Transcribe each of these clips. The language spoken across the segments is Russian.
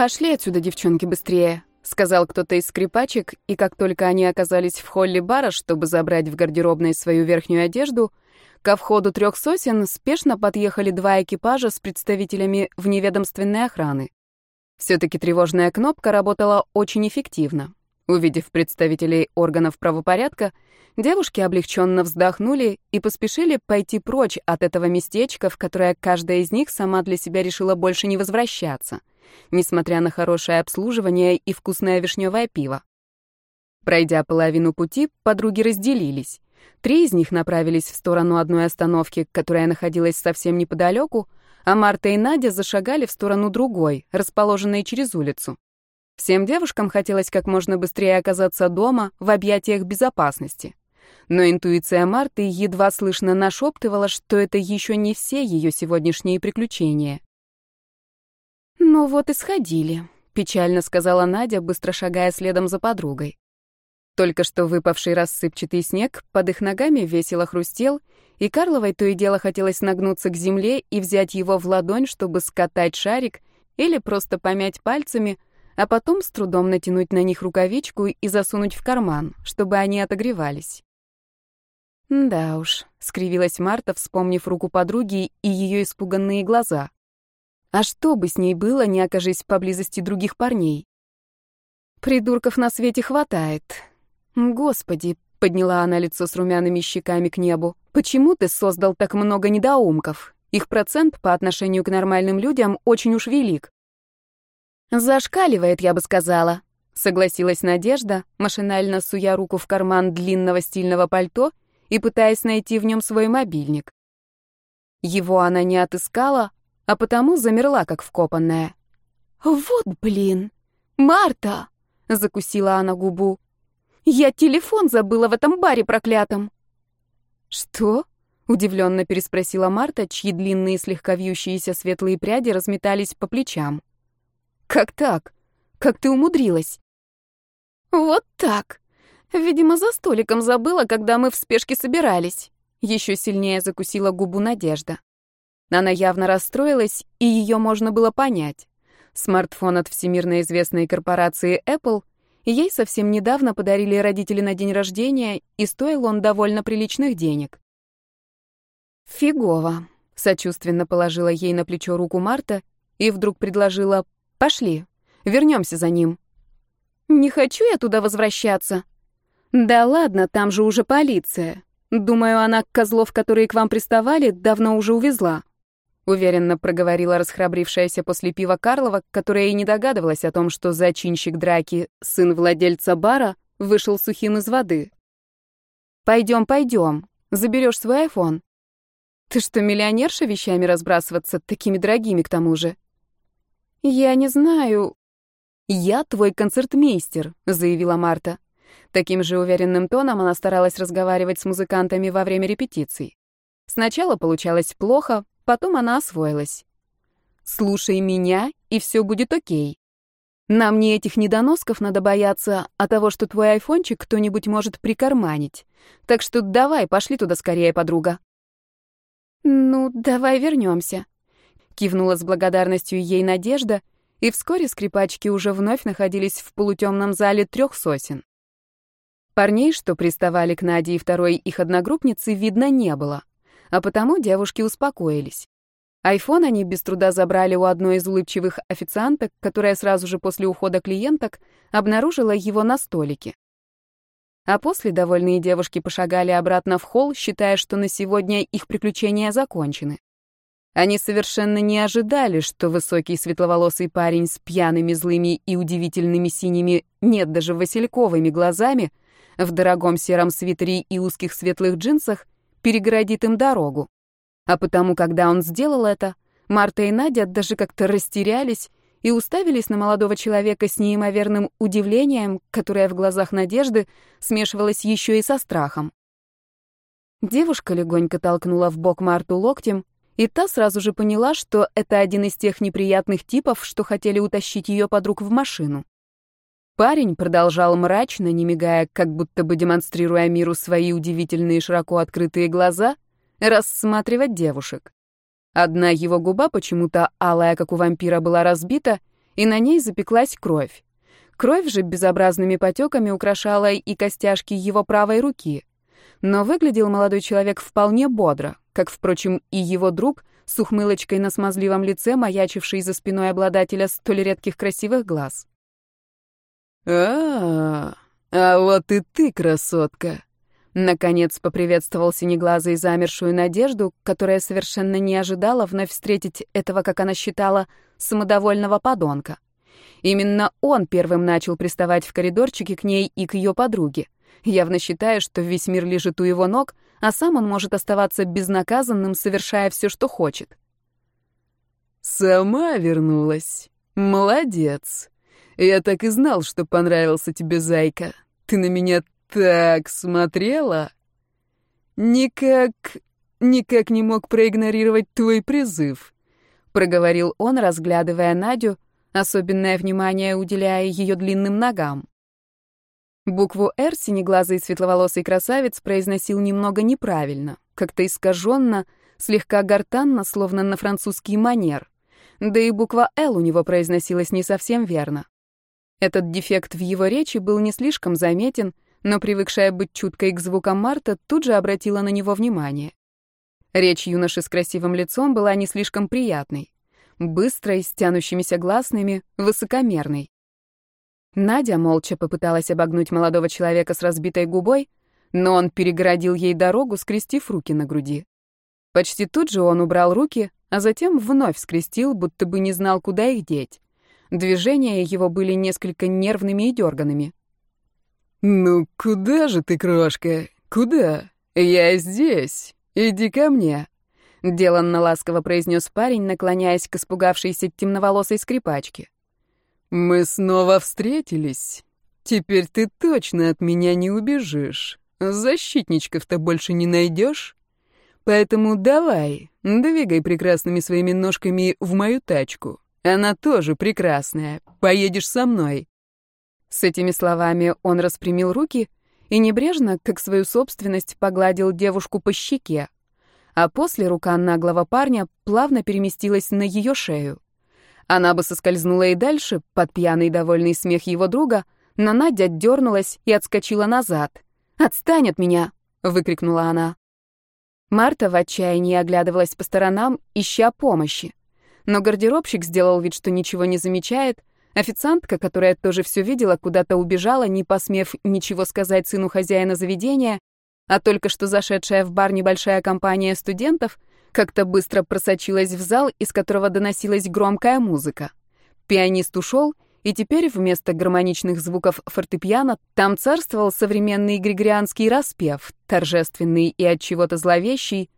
«Пошли отсюда, девчонки, быстрее», — сказал кто-то из скрипачек, и как только они оказались в холле бара, чтобы забрать в гардеробной свою верхнюю одежду, ко входу трех сосен спешно подъехали два экипажа с представителями вневедомственной охраны. Все-таки тревожная кнопка работала очень эффективно. Увидев представителей органов правопорядка, девушки облегченно вздохнули и поспешили пойти прочь от этого местечка, в которое каждая из них сама для себя решила больше не возвращаться несмотря на хорошее обслуживание и вкусное вишневое пиво. Пройдя половину пути, подруги разделились. Три из них направились в сторону одной остановки, которая находилась совсем неподалеку, а Марта и Надя зашагали в сторону другой, расположенной через улицу. Всем девушкам хотелось как можно быстрее оказаться дома, в объятиях безопасности. Но интуиция Марты едва слышно нашептывала, что это еще не все ее сегодняшние приключения. «Ну вот и сходили», — печально сказала Надя, быстро шагая следом за подругой. Только что выпавший рассыпчатый снег под их ногами весело хрустел, и Карловой то и дело хотелось нагнуться к земле и взять его в ладонь, чтобы скатать шарик или просто помять пальцами, а потом с трудом натянуть на них рукавичку и засунуть в карман, чтобы они отогревались. «Да уж», — скривилась Марта, вспомнив руку подруги и ее испуганные глаза. А что бы с ней было, не окажись поблизости других парней? Придурков на свете хватает. Господи, подняла она лицо с румяными щеками к небу. Почему ты создал так много недоумков? Их процент по отношению к нормальным людям очень уж велик. Зашкаливает, я бы сказала, согласилась Надежда, машинально суя руку в карман длинного стильного пальто и пытаясь найти в нем свой мобильник. Его она не отыскала, а потому замерла, как вкопанная. «Вот блин! Марта!» — закусила она губу. «Я телефон забыла в этом баре проклятом!» «Что?» — удивленно переспросила Марта, чьи длинные слегка вьющиеся светлые пряди разметались по плечам. «Как так? Как ты умудрилась?» «Вот так. Видимо, за столиком забыла, когда мы в спешке собирались». Еще сильнее закусила губу Надежда. Она явно расстроилась, и ее можно было понять. Смартфон от всемирно известной корпорации Apple ей совсем недавно подарили родители на день рождения, и стоил он довольно приличных денег. «Фигово», — сочувственно положила ей на плечо руку Марта и вдруг предложила «Пошли, вернемся за ним». «Не хочу я туда возвращаться». «Да ладно, там же уже полиция. Думаю, она козлов, которые к вам приставали, давно уже увезла» уверенно проговорила расхрабрившаяся после пива Карлова, которая и не догадывалась о том, что зачинщик драки, сын владельца бара, вышел сухим из воды. Пойдем, пойдем, заберешь свой айфон. Ты что, миллионерша вещами разбрасываться, такими дорогими к тому же? Я не знаю. Я твой концертмейстер, заявила Марта. Таким же уверенным тоном она старалась разговаривать с музыкантами во время репетиций. Сначала получалось плохо, Потом она освоилась. «Слушай меня, и все будет окей. Нам не этих недоносков надо бояться, а того, что твой айфончик кто-нибудь может прикарманить. Так что давай, пошли туда скорее, подруга». «Ну, давай вернемся», — кивнула с благодарностью ей Надежда, и вскоре скрипачки уже вновь находились в полутемном зале трех сосен. Парней, что приставали к Наде и второй их одногруппнице, видно не было а потому девушки успокоились. Айфон они без труда забрали у одной из улыбчивых официанток, которая сразу же после ухода клиенток обнаружила его на столике. А после довольные девушки пошагали обратно в холл, считая, что на сегодня их приключения закончены. Они совершенно не ожидали, что высокий светловолосый парень с пьяными, злыми и удивительными синими, нет, даже васильковыми глазами, в дорогом сером свитере и узких светлых джинсах перегородит им дорогу. А потому, когда он сделал это, Марта и Надя даже как-то растерялись и уставились на молодого человека с неимоверным удивлением, которое в глазах Надежды смешивалось еще и со страхом. Девушка легонько толкнула в бок Марту локтем, и та сразу же поняла, что это один из тех неприятных типов, что хотели утащить ее подруг в машину. Парень продолжал мрачно, не мигая, как будто бы демонстрируя миру свои удивительные широко открытые глаза, рассматривать девушек. Одна его губа, почему-то алая, как у вампира, была разбита, и на ней запеклась кровь. Кровь же безобразными потеками украшала и костяшки его правой руки. Но выглядел молодой человек вполне бодро, как, впрочем, и его друг с ухмылочкой на смазливом лице, маячивший за спиной обладателя столь редких красивых глаз. А, -а, вот и ты, красотка!» Наконец поприветствовал синеглазый замершую Надежду, которая совершенно не ожидала вновь встретить этого, как она считала, самодовольного подонка. Именно он первым начал приставать в коридорчике к ней и к ее подруге, явно считая, что весь мир лежит у его ног, а сам он может оставаться безнаказанным, совершая все, что хочет. «Сама вернулась. Молодец. Я так и знал, что понравился тебе, зайка. Ты на меня так смотрела. Никак... никак не мог проигнорировать твой призыв», — проговорил он, разглядывая Надю, особенное внимание уделяя ее длинным ногам. Букву «Р» синеглазый светловолосый красавец произносил немного неправильно, как-то искаженно, слегка гортанно, словно на французский манер. Да и буква «Л» у него произносилась не совсем верно. Этот дефект в его речи был не слишком заметен, но привыкшая быть чуткой к звукам Марта тут же обратила на него внимание. Речь юноши с красивым лицом была не слишком приятной. Быстрой, с тянущимися гласными, высокомерной. Надя молча попыталась обогнуть молодого человека с разбитой губой, но он перегородил ей дорогу, скрестив руки на груди. Почти тут же он убрал руки, а затем вновь скрестил, будто бы не знал, куда их деть. Движения его были несколько нервными и дерганными. «Ну куда же ты, крошка? Куда? Я здесь. Иди ко мне», — деланно ласково произнес парень, наклоняясь к испугавшейся темноволосой скрипачке. «Мы снова встретились. Теперь ты точно от меня не убежишь. Защитничков-то больше не найдешь. Поэтому давай, двигай прекрасными своими ножками в мою тачку. Она тоже прекрасная. Поедешь со мной». С этими словами он распрямил руки и небрежно, как свою собственность, погладил девушку по щеке. А после рука наглого парня плавно переместилась на ее шею. Она бы соскользнула и дальше, под пьяный довольный смех его друга, но Надя дернулась и отскочила назад. «Отстань от меня!» — выкрикнула она. Марта в отчаянии оглядывалась по сторонам, ища помощи. Но гардеробщик сделал вид, что ничего не замечает. Официантка, которая тоже все видела, куда-то убежала, не посмев ничего сказать сыну хозяина заведения, а только что зашедшая в бар небольшая компания студентов — как-то быстро просочилась в зал, из которого доносилась громкая музыка. Пианист ушел, и теперь вместо гармоничных звуков фортепиано там царствовал современный григорианский распев, торжественный и от чего-то зловещий,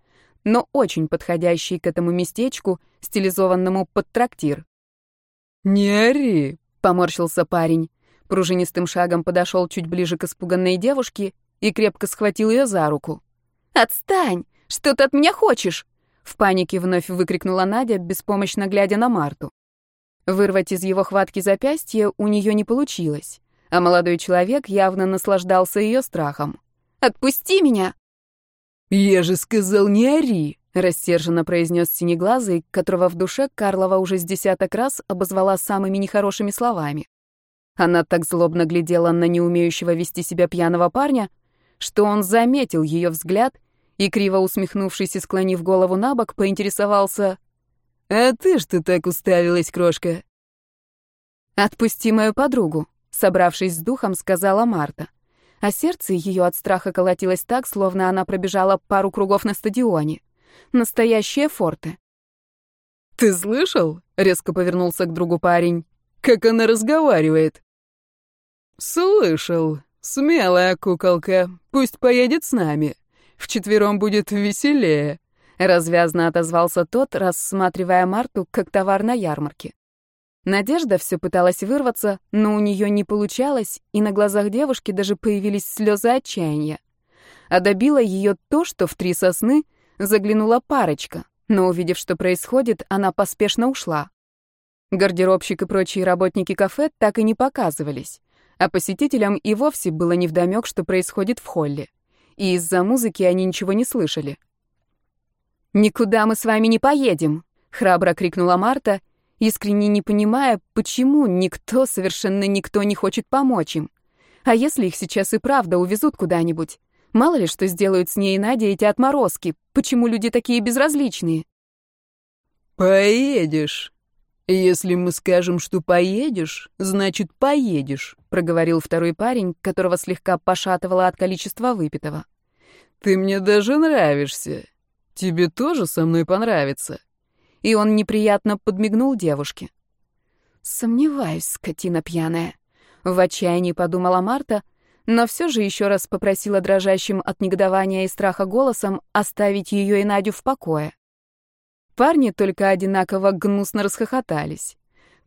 но очень подходящий к этому местечку, стилизованному под трактир. «Не ори!» — поморщился парень. Пружинистым шагом подошел чуть ближе к испуганной девушке и крепко схватил ее за руку. «Отстань! Что ты от меня хочешь?» В панике вновь выкрикнула Надя, беспомощно глядя на Марту. Вырвать из его хватки запястье у нее не получилось, а молодой человек явно наслаждался ее страхом. «Отпусти меня!» «Я же сказал, не ори!» — рассерженно произнес синеглазый, которого в душе Карлова уже с десяток раз обозвала самыми нехорошими словами. Она так злобно глядела на неумеющего вести себя пьяного парня, что он заметил ее взгляд и, криво усмехнувшись и склонив голову на бок, поинтересовался «А ты что так уставилась, крошка?» «Отпусти мою подругу», — собравшись с духом, сказала Марта. А сердце ее от страха колотилось так, словно она пробежала пару кругов на стадионе. Настоящее форте. «Ты слышал?» — резко повернулся к другу парень. «Как она разговаривает?» «Слышал. Смелая куколка. Пусть поедет с нами. Вчетвером будет веселее», — развязно отозвался тот, рассматривая Марту как товар на ярмарке. Надежда все пыталась вырваться, но у нее не получалось, и на глазах девушки даже появились слезы отчаяния. А добило ее то, что в три сосны заглянула парочка, но, увидев, что происходит, она поспешно ушла. Гардеробщик и прочие работники кафе так и не показывались, а посетителям и вовсе было невдомёк, что происходит в холле и из-за музыки они ничего не слышали. «Никуда мы с вами не поедем!» — храбро крикнула Марта, искренне не понимая, почему никто, совершенно никто не хочет помочь им. А если их сейчас и правда увезут куда-нибудь? Мало ли что сделают с ней и Надей эти отморозки. Почему люди такие безразличные? «Поедешь. Если мы скажем, что поедешь, значит, поедешь», — проговорил второй парень, которого слегка пошатывало от количества выпитого. «Ты мне даже нравишься. Тебе тоже со мной понравится». И он неприятно подмигнул девушке. «Сомневаюсь, скотина пьяная», — в отчаянии подумала Марта, но все же еще раз попросила дрожащим от негодования и страха голосом оставить ее и Надю в покое. Парни только одинаково гнусно расхохотались.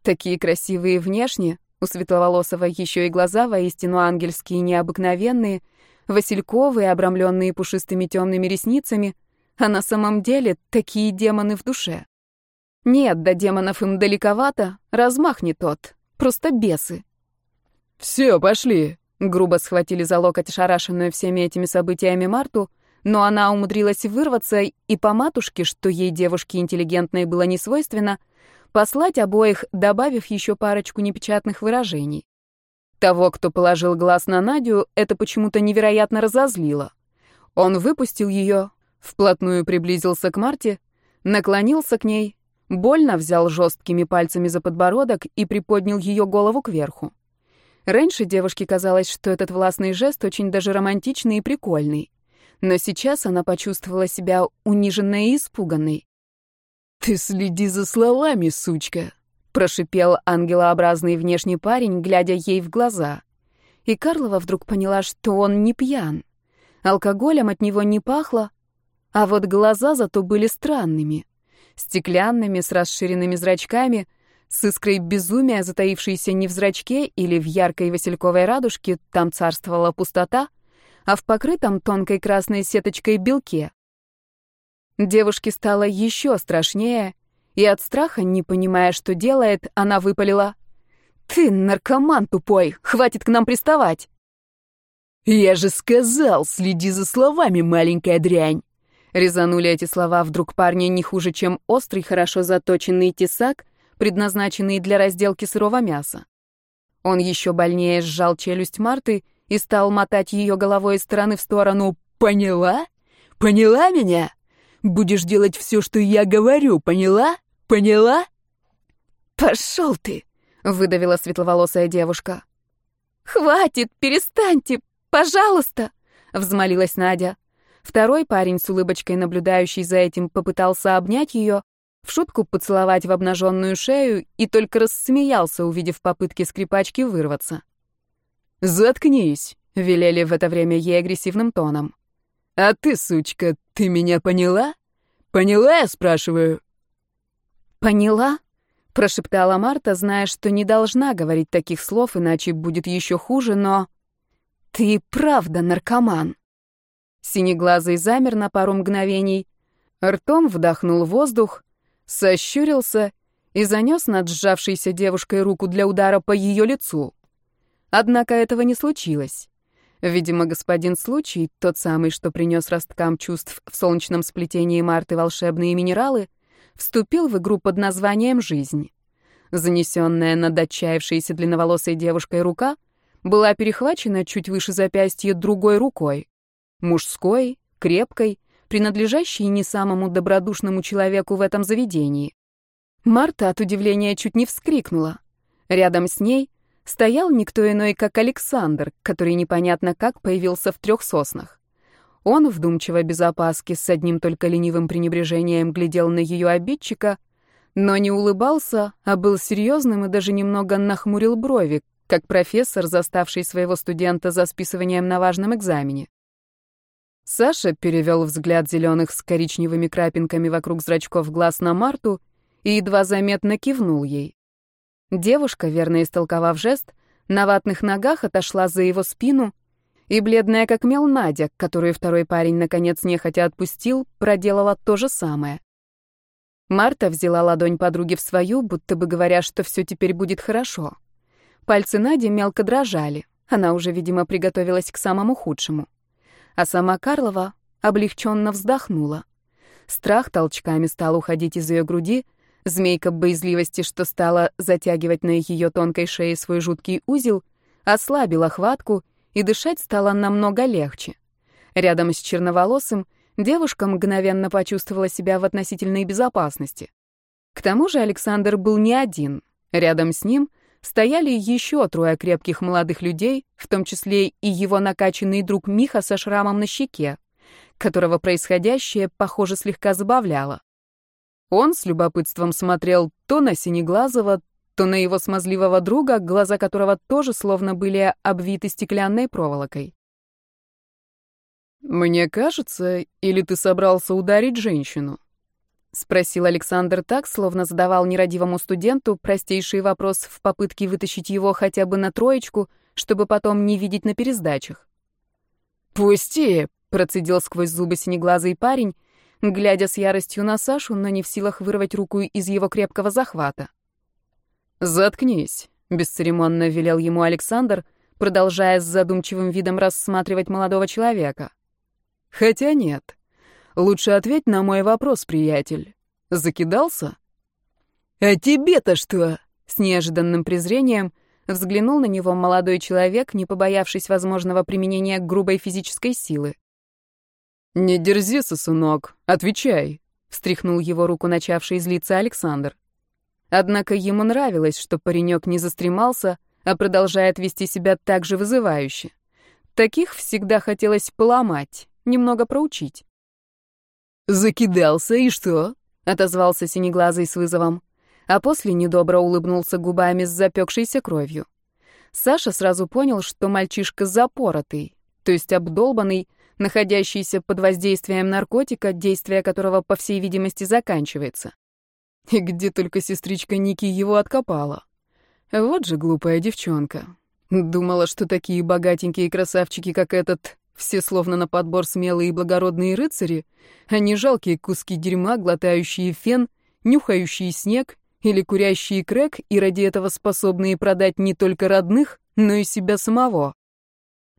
Такие красивые внешне, у Светловолосого еще и глаза воистину ангельские необыкновенные, васильковые, обрамленные пушистыми темными ресницами, а на самом деле такие демоны в душе. Нет, до демонов им далековато, размах не тот, просто бесы. «Все, пошли!» — грубо схватили за локоть шарашенную всеми этими событиями Марту — но она умудрилась вырваться и по матушке, что ей девушке интеллигентной было не свойственно, послать обоих, добавив еще парочку непечатных выражений. Того, кто положил глаз на Надю, это почему-то невероятно разозлило. Он выпустил ее, вплотную приблизился к Марте, наклонился к ней, больно взял жесткими пальцами за подбородок и приподнял ее голову кверху. Раньше девушке казалось, что этот властный жест очень даже романтичный и прикольный но сейчас она почувствовала себя униженной и испуганной. «Ты следи за словами, сучка!» — прошипел ангелообразный внешний парень, глядя ей в глаза. И Карлова вдруг поняла, что он не пьян. Алкоголем от него не пахло, а вот глаза зато были странными. Стеклянными, с расширенными зрачками, с искрой безумия, затаившейся не в зрачке или в яркой васильковой радужке, там царствовала пустота, а в покрытом тонкой красной сеточкой белке. Девушке стало еще страшнее, и от страха, не понимая, что делает, она выпалила. «Ты наркоман тупой, хватит к нам приставать!» «Я же сказал, следи за словами, маленькая дрянь!» Резанули эти слова вдруг парня не хуже, чем острый, хорошо заточенный тесак, предназначенный для разделки сырого мяса. Он еще больнее сжал челюсть Марты и стал мотать ее головой из стороны в сторону. «Поняла? Поняла меня? Будешь делать все, что я говорю, поняла? Поняла?» «Пошел ты!» — выдавила светловолосая девушка. «Хватит, перестаньте, пожалуйста!» — взмолилась Надя. Второй парень с улыбочкой, наблюдающий за этим, попытался обнять ее, в шутку поцеловать в обнаженную шею и только рассмеялся, увидев попытки скрипачки вырваться. «Заткнись», — велели в это время ей агрессивным тоном. «А ты, сучка, ты меня поняла? Поняла, я спрашиваю?» «Поняла?» — прошептала Марта, зная, что не должна говорить таких слов, иначе будет еще хуже, но... «Ты правда наркоман!» Синеглазый замер на пару мгновений, ртом вдохнул воздух, сощурился и занес над сжавшейся девушкой руку для удара по ее лицу. Однако этого не случилось. Видимо, господин Случай, тот самый, что принес росткам чувств в солнечном сплетении Марты волшебные минералы, вступил в игру под названием «Жизнь». Занесенная над отчаявшейся длинноволосой девушкой рука была перехвачена чуть выше запястья другой рукой. Мужской, крепкой, принадлежащей не самому добродушному человеку в этом заведении. Марта от удивления чуть не вскрикнула. Рядом с ней стоял никто иной, как Александр, который непонятно как появился в трех соснах. Он, вдумчиво без опаски, с одним только ленивым пренебрежением глядел на ее обидчика, но не улыбался, а был серьезным и даже немного нахмурил брови, как профессор, заставший своего студента за списыванием на важном экзамене. Саша перевел взгляд зеленых с коричневыми крапинками вокруг зрачков глаз на Марту и едва заметно кивнул ей. Девушка, верно истолковав жест, на ватных ногах отошла за его спину, и бледная как мел Надя, которую второй парень наконец нехотя отпустил, проделала то же самое. Марта взяла ладонь подруги в свою, будто бы говоря, что все теперь будет хорошо. Пальцы Нади мелко дрожали, она уже, видимо, приготовилась к самому худшему. А сама Карлова облегченно вздохнула. Страх толчками стал уходить из ее груди, Змейка боязливости, что стала затягивать на ее тонкой шее свой жуткий узел, ослабила хватку, и дышать стало намного легче. Рядом с черноволосым девушка мгновенно почувствовала себя в относительной безопасности. К тому же Александр был не один. Рядом с ним стояли еще трое крепких молодых людей, в том числе и его накачанный друг Миха со шрамом на щеке, которого происходящее, похоже, слегка забавляло. Он с любопытством смотрел то на Синеглазого, то на его смазливого друга, глаза которого тоже словно были обвиты стеклянной проволокой. «Мне кажется, или ты собрался ударить женщину?» — спросил Александр так, словно задавал нерадивому студенту простейший вопрос в попытке вытащить его хотя бы на троечку, чтобы потом не видеть на пересдачах. «Пусти!» — процедил сквозь зубы синеглазый парень, глядя с яростью на Сашу, но не в силах вырвать руку из его крепкого захвата. «Заткнись», — бесцеремонно велел ему Александр, продолжая с задумчивым видом рассматривать молодого человека. «Хотя нет. Лучше ответь на мой вопрос, приятель. Закидался?» «А тебе-то что?» — с неожиданным презрением взглянул на него молодой человек, не побоявшись возможного применения грубой физической силы. «Не дерзи, сосунок, отвечай», — встряхнул его руку начавший злиться Александр. Однако ему нравилось, что паренек не застремался, а продолжает вести себя так же вызывающе. Таких всегда хотелось поломать, немного проучить. «Закидался, и что?» — отозвался синеглазый с вызовом, а после недобро улыбнулся губами с запекшейся кровью. Саша сразу понял, что мальчишка запоротый, то есть обдолбанный, находящийся под воздействием наркотика, действие которого, по всей видимости, заканчивается. И где только сестричка Ники его откопала. Вот же глупая девчонка. Думала, что такие богатенькие красавчики, как этот, все словно на подбор смелые и благородные рыцари, а не жалкие куски дерьма, глотающие фен, нюхающие снег или курящие крэк и ради этого способные продать не только родных, но и себя самого.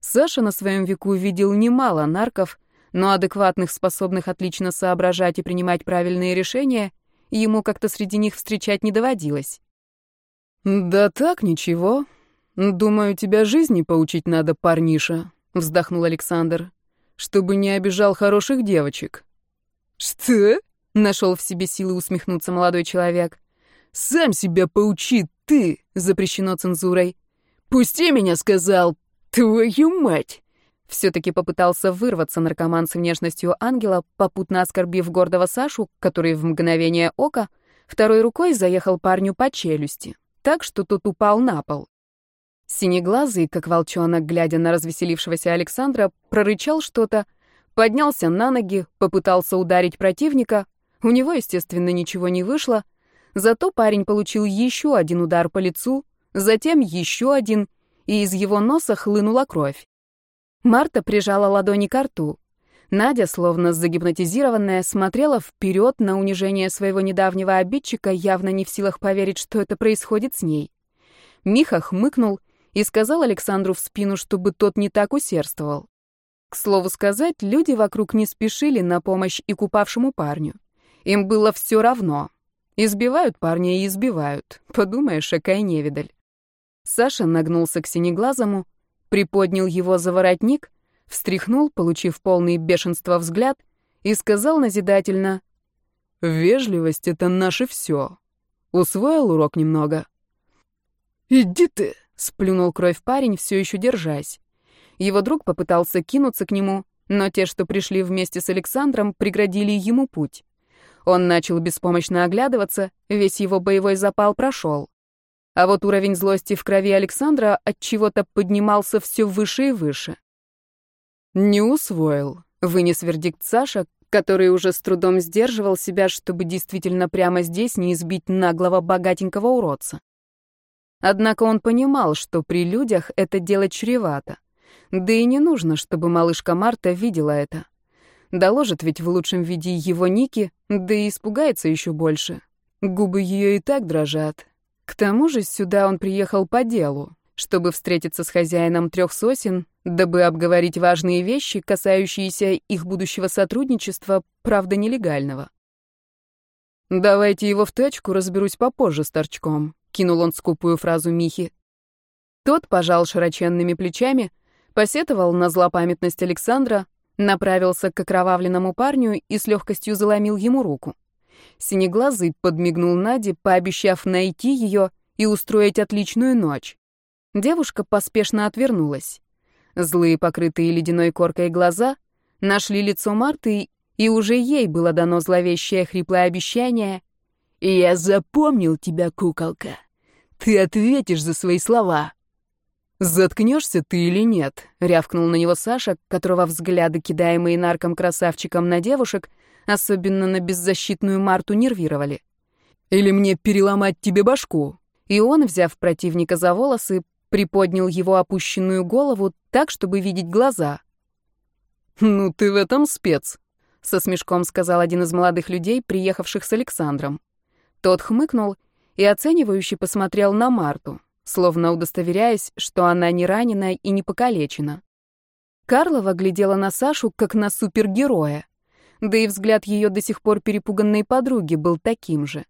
Саша на своем веку видел немало нарков, но адекватных, способных отлично соображать и принимать правильные решения, ему как-то среди них встречать не доводилось. «Да так, ничего. Думаю, тебя жизни поучить надо, парниша», — вздохнул Александр, «чтобы не обижал хороших девочек». «Что?» — нашел в себе силы усмехнуться молодой человек. «Сам себя поучи, ты!» — запрещено цензурой. «Пусти меня, сказал, «Твою мать!» Все-таки попытался вырваться наркоман с внешностью ангела, попутно оскорбив гордого Сашу, который в мгновение ока второй рукой заехал парню по челюсти, так что тот упал на пол. Синеглазый, как волчонок, глядя на развеселившегося Александра, прорычал что-то, поднялся на ноги, попытался ударить противника. У него, естественно, ничего не вышло. Зато парень получил еще один удар по лицу, затем еще один и из его носа хлынула кровь. Марта прижала ладони к рту. Надя, словно загипнотизированная, смотрела вперед на унижение своего недавнего обидчика, явно не в силах поверить, что это происходит с ней. Миха хмыкнул и сказал Александру в спину, чтобы тот не так усердствовал. К слову сказать, люди вокруг не спешили на помощь и купавшему парню. Им было все равно. Избивают парня и избивают. Подумаешь, какая невидаль. Саша нагнулся к синеглазому, приподнял его за воротник, встряхнул, получив полный бешенства взгляд, и сказал назидательно «Вежливость — это наше все. Усвоил урок немного?» «Иди ты!» — сплюнул кровь парень, все еще держась. Его друг попытался кинуться к нему, но те, что пришли вместе с Александром, преградили ему путь. Он начал беспомощно оглядываться, весь его боевой запал прошел. А вот уровень злости в крови Александра от чего-то поднимался все выше и выше. Не усвоил, вынес вердикт Саша, который уже с трудом сдерживал себя, чтобы действительно прямо здесь не избить наглого богатенького уродца. Однако он понимал, что при людях это делать чревато. Да и не нужно, чтобы малышка Марта видела это. Доложит ведь в лучшем виде его Ники, да и испугается еще больше. Губы ее и так дрожат, к тому же сюда он приехал по делу, чтобы встретиться с хозяином трех сосен, дабы обговорить важные вещи, касающиеся их будущего сотрудничества, правда, нелегального. «Давайте его в тачку, разберусь попозже с торчком», — кинул он скупую фразу Михи. Тот пожал широченными плечами, посетовал на злопамятность Александра, направился к окровавленному парню и с легкостью заломил ему руку. Синеглазый подмигнул Наде, пообещав найти ее и устроить отличную ночь. Девушка поспешно отвернулась. Злые, покрытые ледяной коркой глаза нашли лицо Марты, и уже ей было дано зловещее хриплое обещание «Я запомнил тебя, куколка. Ты ответишь за свои слова». «Заткнешься ты или нет?» — рявкнул на него Саша, которого взгляды, кидаемые нарком-красавчиком на девушек, особенно на беззащитную Марту, нервировали. «Или мне переломать тебе башку?» И он, взяв противника за волосы, приподнял его опущенную голову так, чтобы видеть глаза. «Ну ты в этом спец», — со смешком сказал один из молодых людей, приехавших с Александром. Тот хмыкнул и оценивающе посмотрел на Марту словно удостоверяясь, что она не ранена и не покалечена. Карлова глядела на Сашу, как на супергероя. Да и взгляд ее до сих пор перепуганной подруги был таким же.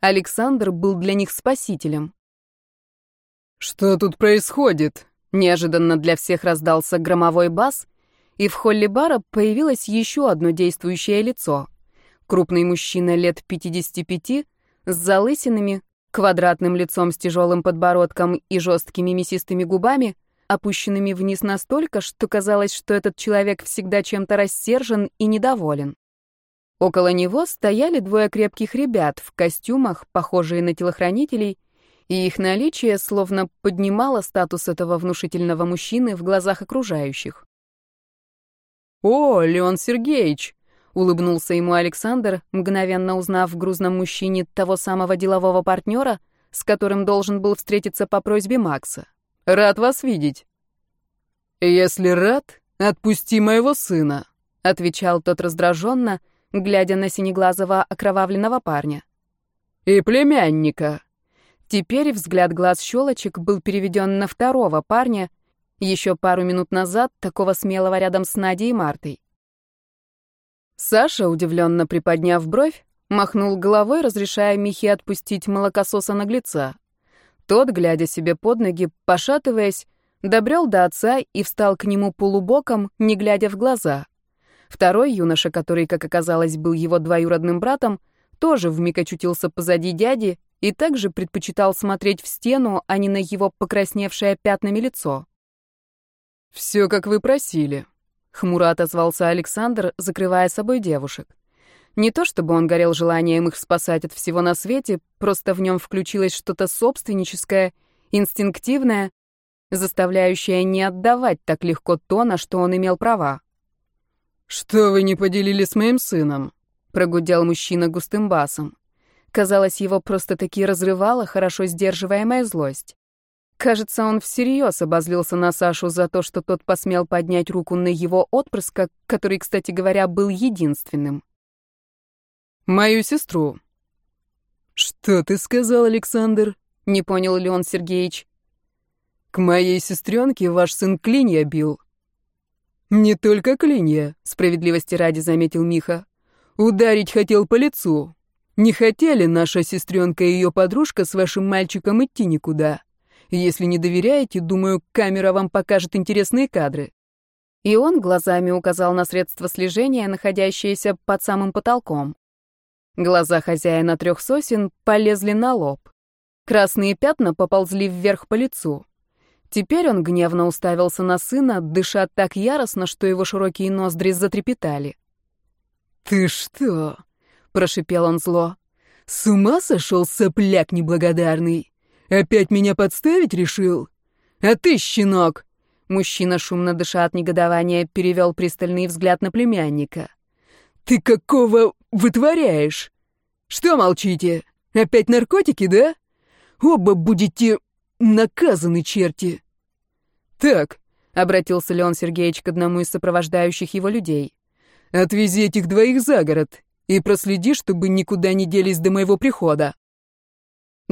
Александр был для них спасителем. «Что тут происходит?» Неожиданно для всех раздался громовой бас, и в холле бара появилось еще одно действующее лицо. Крупный мужчина лет 55 с залысинами, квадратным лицом с тяжелым подбородком и жесткими мясистыми губами, опущенными вниз настолько, что казалось, что этот человек всегда чем-то рассержен и недоволен. Около него стояли двое крепких ребят в костюмах, похожие на телохранителей, и их наличие словно поднимало статус этого внушительного мужчины в глазах окружающих. «О, Леон Сергеевич!» — улыбнулся ему Александр, мгновенно узнав в грузном мужчине того самого делового партнера, с которым должен был встретиться по просьбе Макса. «Рад вас видеть». «Если рад, отпусти моего сына», — отвечал тот раздраженно, глядя на синеглазого окровавленного парня. «И племянника». Теперь взгляд глаз щелочек был переведен на второго парня, еще пару минут назад такого смелого рядом с Надей и Мартой. Саша, удивленно приподняв бровь, махнул головой, разрешая Михе отпустить молокососа-наглеца. Тот, глядя себе под ноги, пошатываясь, добрел до отца и встал к нему полубоком, не глядя в глаза. Второй юноша, который, как оказалось, был его двоюродным братом, тоже вмиг очутился позади дяди и также предпочитал смотреть в стену, а не на его покрасневшее пятнами лицо. «Все, как вы просили», Хмуро отозвался Александр, закрывая собой девушек. Не то чтобы он горел желанием их спасать от всего на свете, просто в нем включилось что-то собственническое, инстинктивное, заставляющее не отдавать так легко то, на что он имел права. «Что вы не поделили с моим сыном?» — прогудел мужчина густым басом. Казалось, его просто-таки разрывала хорошо сдерживаемая злость. Кажется, он всерьез обозлился на Сашу за то, что тот посмел поднять руку на его отпрыска, который, кстати говоря, был единственным. «Мою сестру». «Что ты сказал, Александр?» — не понял Леон Сергеевич. «К моей сестренке ваш сын клинья бил». «Не только клинья», — справедливости ради заметил Миха. «Ударить хотел по лицу. Не хотели наша сестренка и ее подружка с вашим мальчиком идти никуда». Если не доверяете, думаю, камера вам покажет интересные кадры». И он глазами указал на средство слежения, находящееся под самым потолком. Глаза хозяина трех сосен полезли на лоб. Красные пятна поползли вверх по лицу. Теперь он гневно уставился на сына, дыша так яростно, что его широкие ноздри затрепетали. «Ты что?» — прошипел он зло. «С ума сошел сопляк неблагодарный? Опять меня подставить решил? А ты, щенок!» Мужчина, шумно дыша от негодования, перевел пристальный взгляд на племянника. «Ты какого вытворяешь? Что молчите? Опять наркотики, да? Оба будете наказаны, черти!» «Так», — обратился Леон Сергеевич к одному из сопровождающих его людей, «отвези этих двоих за город и проследи, чтобы никуда не делись до моего прихода».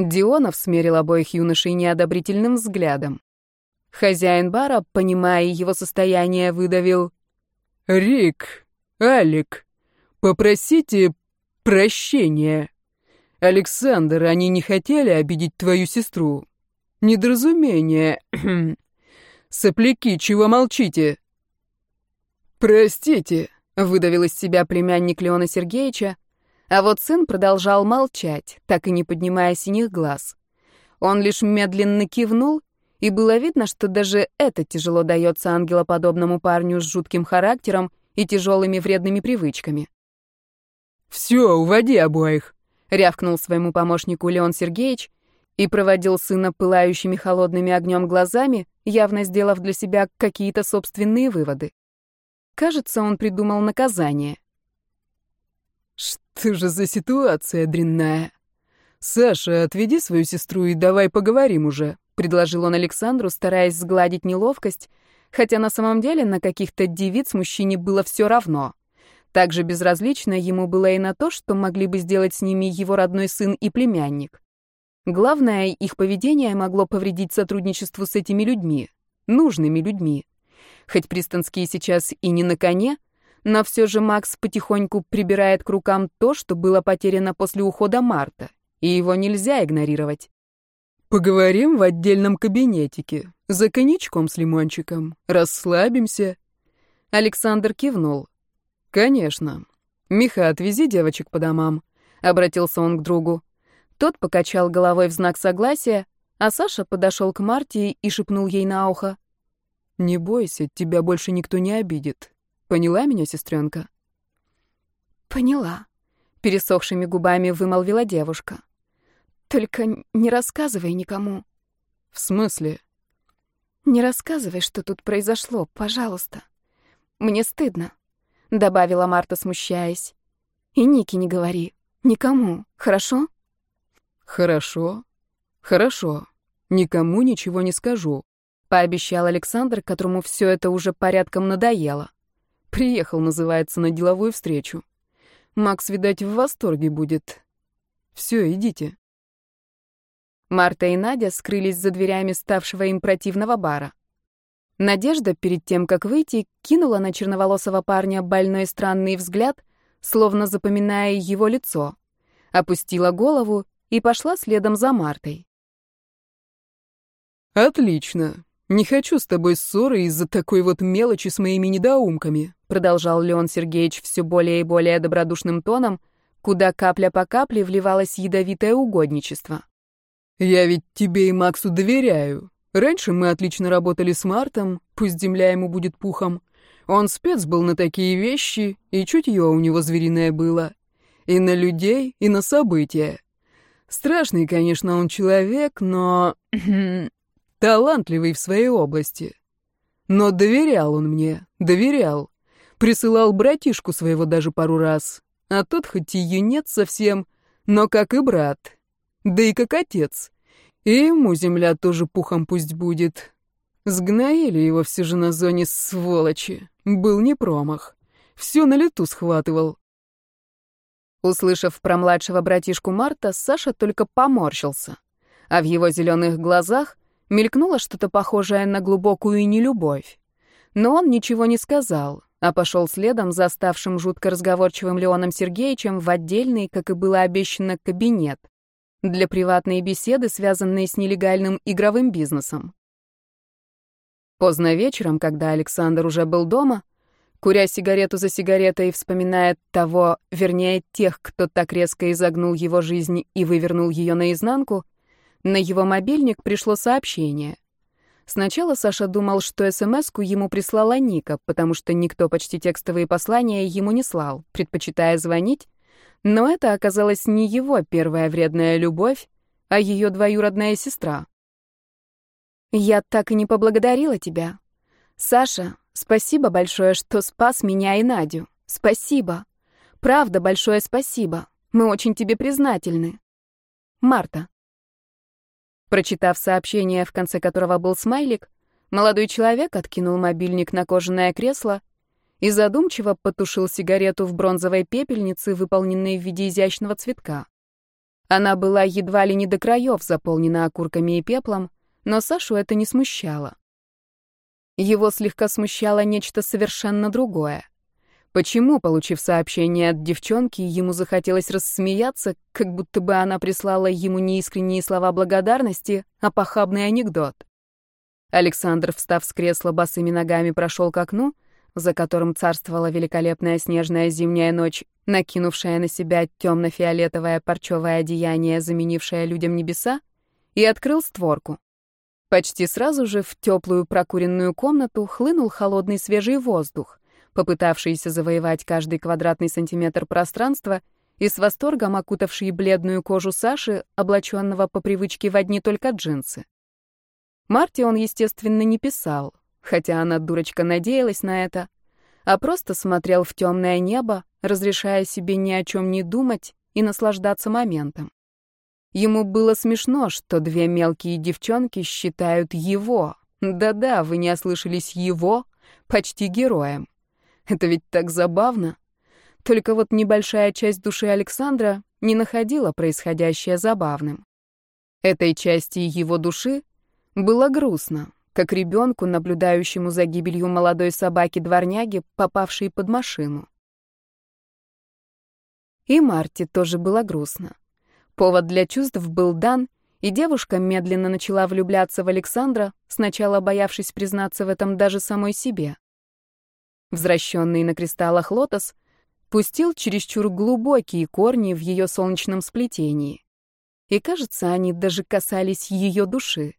Дионов смерил обоих юношей неодобрительным взглядом. Хозяин бара, понимая его состояние, выдавил. «Рик, Алик, попросите прощения. Александр, они не хотели обидеть твою сестру. Недоразумение. Сопляки, чего молчите? Простите, выдавил из себя племянник Леона Сергеевича, а вот сын продолжал молчать, так и не поднимая синих глаз. Он лишь медленно кивнул, и было видно, что даже это тяжело дается ангелоподобному парню с жутким характером и тяжелыми вредными привычками. «Все, уводи обоих», — рявкнул своему помощнику Леон Сергеевич и проводил сына пылающими холодными огнем глазами, явно сделав для себя какие-то собственные выводы. Кажется, он придумал наказание. «Что же за ситуация дрянная? Саша, отведи свою сестру и давай поговорим уже», предложил он Александру, стараясь сгладить неловкость, хотя на самом деле на каких-то девиц мужчине было все равно. Также безразлично ему было и на то, что могли бы сделать с ними его родной сын и племянник. Главное, их поведение могло повредить сотрудничеству с этими людьми, нужными людьми. Хоть Пристанские сейчас и не на коне, но все же Макс потихоньку прибирает к рукам то, что было потеряно после ухода Марта, и его нельзя игнорировать. Поговорим в отдельном кабинетике, за коньячком с лимончиком, расслабимся. Александр кивнул. Конечно. Миха, отвези девочек по домам, обратился он к другу. Тот покачал головой в знак согласия, а Саша подошел к Марте и шепнул ей на ухо. «Не бойся, тебя больше никто не обидит. Поняла меня, сестренка?» «Поняла», — пересохшими губами вымолвила девушка. Только не рассказывай никому. В смысле? Не рассказывай, что тут произошло, пожалуйста. Мне стыдно, добавила Марта, смущаясь. И Ники не говори. Никому, хорошо? Хорошо. Хорошо. Никому ничего не скажу, пообещал Александр, которому все это уже порядком надоело. Приехал, называется, на деловую встречу. Макс, видать, в восторге будет. Все, идите. Марта и Надя скрылись за дверями ставшего им противного бара. Надежда, перед тем, как выйти, кинула на черноволосого парня больной странный взгляд, словно запоминая его лицо, опустила голову и пошла следом за Мартой. «Отлично. Не хочу с тобой ссоры из-за такой вот мелочи с моими недоумками», продолжал Леон Сергеевич все более и более добродушным тоном, куда капля по капле вливалось ядовитое угодничество. «Я ведь тебе и Максу доверяю. Раньше мы отлично работали с Мартом, пусть земля ему будет пухом. Он спец был на такие вещи, и чутье у него звериное было. И на людей, и на события. Страшный, конечно, он человек, но... талантливый в своей области. Но доверял он мне, доверял. Присылал братишку своего даже пару раз. А тот хоть и юнец совсем, но как и брат, да и как отец. И ему земля тоже пухом пусть будет. Сгноили его все же на зоне сволочи. Был не промах. Все на лету схватывал. Услышав про младшего братишку Марта, Саша только поморщился. А в его зеленых глазах мелькнуло что-то похожее на глубокую нелюбовь. Но он ничего не сказал, а пошел следом за ставшим жутко разговорчивым Леоном Сергеевичем в отдельный, как и было обещано, кабинет для приватной беседы, связанной с нелегальным игровым бизнесом. Поздно вечером, когда Александр уже был дома, куря сигарету за сигаретой, вспоминая того, вернее, тех, кто так резко изогнул его жизнь и вывернул ее наизнанку, на его мобильник пришло сообщение. Сначала Саша думал, что СМС-ку ему прислала Ника, потому что никто почти текстовые послания ему не слал, предпочитая звонить но это оказалась не его первая вредная любовь, а ее двоюродная сестра. «Я так и не поблагодарила тебя. Саша, спасибо большое, что спас меня и Надю. Спасибо. Правда, большое спасибо. Мы очень тебе признательны. Марта». Прочитав сообщение, в конце которого был смайлик, молодой человек откинул мобильник на кожаное кресло и задумчиво потушил сигарету в бронзовой пепельнице, выполненной в виде изящного цветка. Она была едва ли не до краев заполнена окурками и пеплом, но Сашу это не смущало. Его слегка смущало нечто совершенно другое. Почему, получив сообщение от девчонки, ему захотелось рассмеяться, как будто бы она прислала ему не искренние слова благодарности, а похабный анекдот? Александр, встав с кресла босыми ногами, прошел к окну, за которым царствовала великолепная снежная зимняя ночь, накинувшая на себя темно-фиолетовое парчевое одеяние, заменившее людям небеса, и открыл створку. Почти сразу же в теплую прокуренную комнату хлынул холодный свежий воздух, попытавшийся завоевать каждый квадратный сантиметр пространства и с восторгом окутавший бледную кожу Саши, облаченного по привычке в одни только джинсы. Марте он, естественно, не писал, хотя она, дурочка, надеялась на это, а просто смотрел в темное небо, разрешая себе ни о чем не думать и наслаждаться моментом. Ему было смешно, что две мелкие девчонки считают его, да-да, вы не ослышались его, почти героем. Это ведь так забавно. Только вот небольшая часть души Александра не находила происходящее забавным. Этой части его души было грустно, как ребенку, наблюдающему за гибелью молодой собаки-дворняги, попавшей под машину. И Марте тоже было грустно. Повод для чувств был дан, и девушка медленно начала влюбляться в Александра, сначала боявшись признаться в этом даже самой себе. Взращенный на кристаллах лотос пустил чересчур глубокие корни в ее солнечном сплетении. И, кажется, они даже касались ее души.